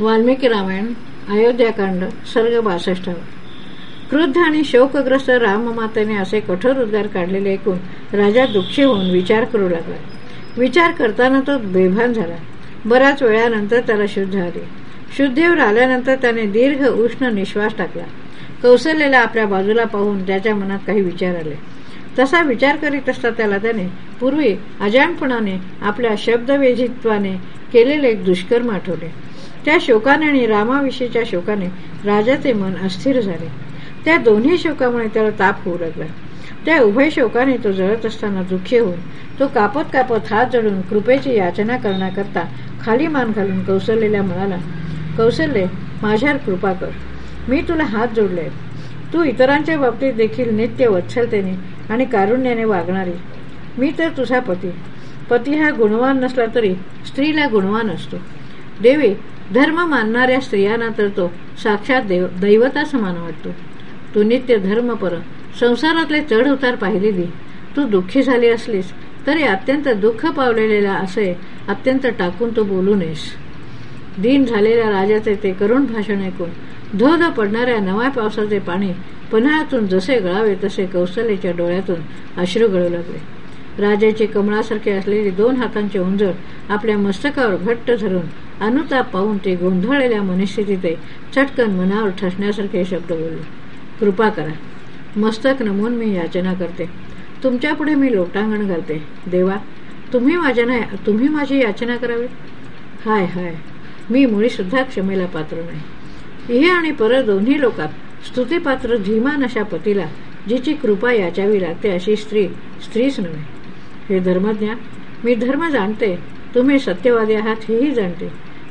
वाल्मिकी रामायण अयोध्याकांड सर्ग बासष्ट क्रुद्ध आणि शोकग्रस्त राममातेने असे कठोर उद्गार काढलेले ऐकून राजा दुःखी होऊन विचार करू लागला विचार करताना तो बेभान झाला बऱ्याच वेळानंतर त्याला शुद्ध आले शुद्धीवर आल्यानंतर त्याने दीर्घ उष्ण निश्वास टाकला कौशल्याला आपल्या बाजूला पाहून त्याच्या मनात काही विचार आले तसा विचार करीत असता त्याला त्याने पूर्वी अजाणपणाने आपल्या शब्दवेजित्वाने केलेले एक दुष्कर्म आठवले त्या शोकाने आणि रामाविषयीच्या शोकाने राजाचे मन अस्थिर झाले. त्या दोन्ही शोकामुळे त्याला ताप होऊ लागला. त्या उभय शोकाने तो जळत असताना दुःखी होऊन तो कापत कापत हात जडून कृपेची याचना करण्याकरता खाली मान घालून कौशल्याला म्हणाला कौशल्य माझ्यावर कृपा कर. मी तुला हात जोडले तू इतरांच्या बाबतीत देखील नित्य वत्सलतेने आणि कारुण्याने वागणारी. मी तर तुझा पती. पती हा गुणवान नसला तरी स्त्रीला गुणवान असतो. देवी धर्म मानणाऱ्या स्त्रियांना तर तो साक्षात देव दैवता समान वाटतो. तू नित्य धर्मपर संसारातले चढ उतार पाहिलेली. तू दुःखी झाली असलीस तरी अत्यंत दुःख पावलेलेला असे अत्यंत टाकून तू बोलू नयेस. दिन झालेल्या राजाचे ते करुण भाषण ऐकून धो धो पडणाऱ्या नव्या पावसाचे पाणी पन्हाळ्यातून जसे गळावे तसे कौशल्याच्या डोळ्यातून अश्रू गळू लागले. राजाचे कमळासारखे असलेले दोन हातांचे उंजर आपल्या मस्तकावर घट्ट धरून अनुताप पाहून ते गोंधळलेल्या मनस्थितीते चटकन मनावर ठसण्यासारखे शब्द बोलले. कृपा करा. मस्तक नमून मी याचना करते. तुमच्यापुढे मी लोटांगण घालते. देवा तुम्ही माझ्या तुम्ही माझी याचना करावी? हाय हाय. मी मुळीसुद्धा क्षमेला पात्र नाही. इहे आणि परत दोन्ही लोकात स्तुतीपात्र धीमान अशा पतीला जिची कृपा याचावी लागते अशी स्त्री स्त्रीच नव्हे. हे धर्मज्ञा मी धर्म जाणते तुम्ही सत्यवादी आहात हेही जाणते.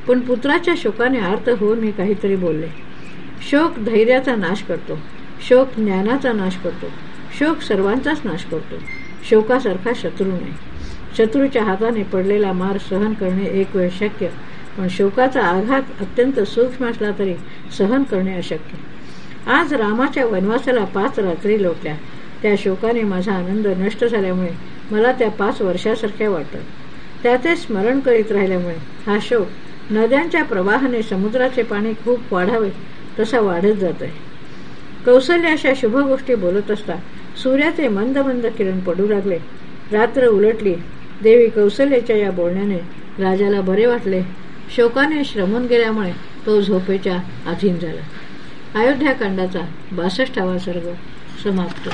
पण पुत्राच्या शोकाने अर्थ होऊन मी काहीतरी बोलले. शोक धैर्याचा नाश करतो. शोक ज्ञानाचा नाश करतो. शोक सर्वांचाच नाश करतो. शोकासारखा शत्रू नाही. शत्रूच्या हाताने पडलेला मार सहन करणे एक वेळ शक्य पण शोकाचा आघात अत्यंत सूक्ष्म असला तरी सहन करणे अशक्य. आज रामाच्या वनवासाला पाच रात्री लोटल्या. त्या शोकाने माझा आनंद नष्ट झाल्यामुळे मला त्या पाच वर्षासारख्या वाटत. त्याचे स्मरण करीत राहिल्यामुळे हा शोक नद्यांच्या प्रवाहाने समुद्राचे पाणी खूप वाढावे तसा वाढत जात आहे कौशल्य अशा शुभ गोष्टी बोलत असता सूर्याचे मंद मंद किरण पडू लागले. रात्र उलटली. देवी कौशल्याच्या या बोलण्याने राजाला बरे वाटले. शोकाने श्रमून गेल्यामुळे तो झोपेच्या अधीन झाला. अयोध्याकांडाचा बासष्टावा सर्ग समाप्त.